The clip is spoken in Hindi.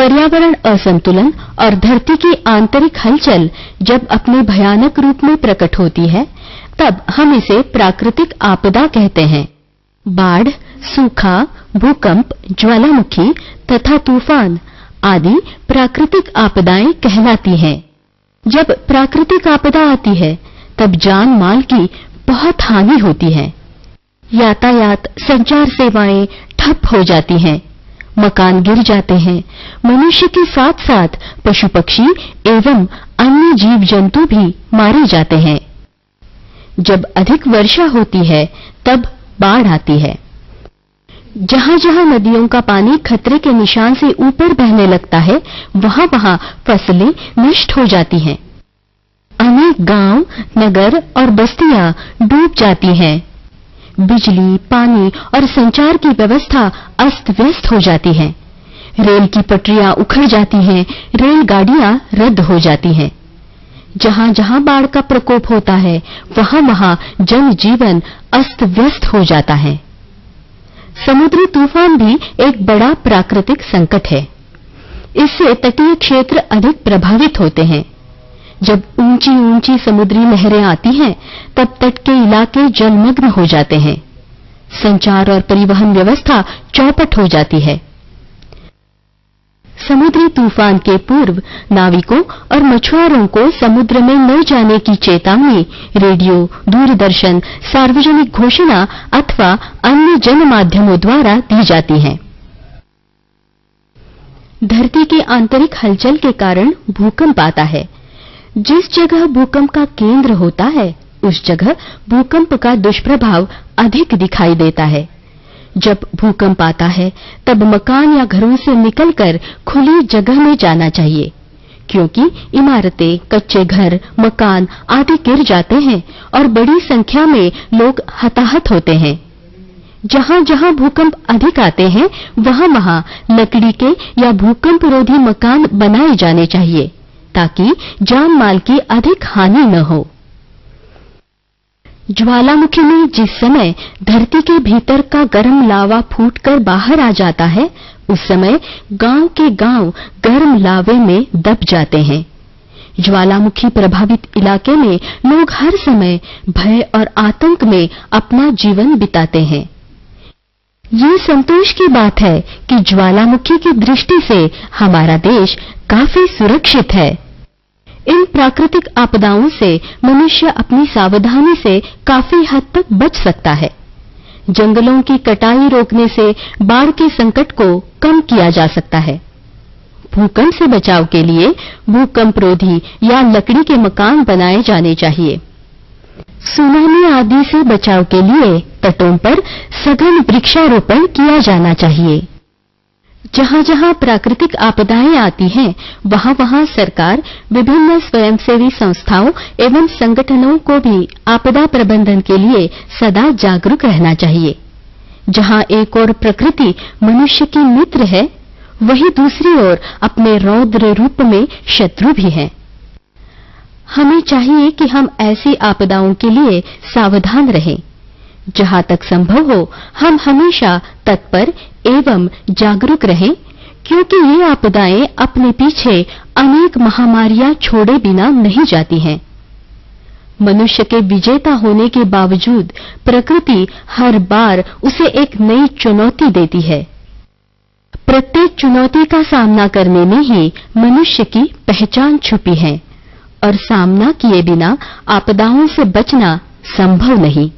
पर्यावरण असंतुलन और धरती की आंतरिक हलचल जब अपने भयानक रूप में प्रकट होती है, तब हम इसे प्राकृतिक आपदा कहते हैं। बाढ़, सूखा, भूकंप, ज्वालामुखी तथा तूफ़ान आदि प्राकृतिक आपदाएँ कहलाती हैं। जब प्राकृतिक आपदा आती है, तब जान माल की बहुत हानि होती है। यातायात, संचार सेवाएँ ठप हो जाती हैं। मकान गिर जाते हैं। मनुष्य के साथ साथ पशु पक्षी एवं अन्य जीव जंतु भी मारे जाते हैं। जब अधिक वर्षा होती है, तब बाढ़ आती है। जहाँ जहाँ नदियों का पानी खतरे के निशान से ऊपर बहने लगता है वहाँ वहाँ फ़सलें नष्ट हो जाती हैं। अनेक गाँव, नगर और बस्तियाँ डूब जाती हैं। बिजली, पानी और संचार की व्यवस्था अस्त व्यस्त हो जाती है। रेल की पटरियाँ उखड़ जाती हैं, रेलगाड़ियाँ रद्द हो जाती हैं। जहाँ जहाँ बाढ़ का प्रकोप होता है वहाँ वहाँ जनजीवन अस्त व्यस्त हो जाता है। समुद्री तूफ़ान भी एक बड़ा प्राकृतिक संकट है। इससे तटीय क्षेत्र अधिक प्रभावित होते हैं। जब ऊँची ऊँची समुद्री लहरें आती हैं, तब तट के इलाके जलमग्न हो जाते हैं। संचार और परिवहन व्यवस्था चौपट हो जाती है। समुद्री तूफ़ान के पूर्व नाविकों और मछुआरों को समुद्र में न जाने की चेतावनी, रेडियो, दूरदर्शन, सार्वजनिक घोषणा अथवा अन्य जन माध्यमों द्वारा दी जाती है। धरती के आंतरिक हलचल के कारण भूकंप आता है। जिस जगह भूकंप का केंद्र होता है, उस जगह भूकंप का दुष्प्रभाव अधिक दिखाई देता है। जब भूकंप आता है, तब मकान या घरों से निकलकर खुली जगह में जाना चाहिए, क्योंकि इमारतें, कच्चे घर, मकान आदि गिर जाते हैं और बड़ी संख्या में लोग हताहत होते हैं। जहाँ जहाँ भूकंप अधिक आते हैं वहाँ वहाँ लकड़ी के या भूकंप रोधी मकान बनाए जाने चाहिए। ताकि जान माल की अधिक हानि न हो। ज्वालामुखी में जिस समय धरती के भीतर का गर्म लावा फूटकर बाहर आ जाता है, उस समय गाँव के गाँव गर्म लावे में दब जाते हैं। ज्वालामुखी प्रभावित इलाके में लोग हर समय भय और आतंक में अपना जीवन बिताते हैं। ये संतोष की बात है कि ज्वालामुखी की दृष्टि से हमारा देश काफ़ी सुरक्षित है। इन प्राकृतिक आपदाओं से मनुष्य अपनी सावधानी से काफ़ी हद तक बच सकता है। जंगलों की कटाई रोकने से बाढ़ के संकट को कम किया जा सकता है। भूकंप से बचाव के लिए भूकंप रोधी या लकड़ी के मकान बनाए जाने चाहिए। सुनामी आदि से बचाव के लिए तटों पर सघन वृक्षारोपण किया जाना चाहिए। जहाँ जहाँ प्राकृतिक आपदाएँ आती हैं वहाँ वहाँ सरकार विभिन्न स्वयंसेवी संस्थाओं एवं संगठनों को भी आपदा प्रबंधन के लिए सदा जागरूक रहना चाहिए। जहाँ एक ओर प्रकृति मनुष्य की मित्र है, वही दूसरी ओर अपने रौद्र रूप में शत्रु भी है। हमें चाहिए कि हम ऐसी आपदाओं के लिए सावधान रहें। जहाँ तक संभव हो, हम हमेशा तत्पर एवं जागरूक रहें, क्योंकि ये आपदाएँ अपने पीछे अनेक महामारियाँ छोड़े बिना नहीं जाती हैं। मनुष्य के विजेता होने के बावजूद प्रकृति हर बार उसे एक नई चुनौती देती है। प्रत्येक चुनौती का सामना करने में ही मनुष्य की पहचान छुपी है, और सामना किए बिना आपदाओं से बचना संभव नहीं।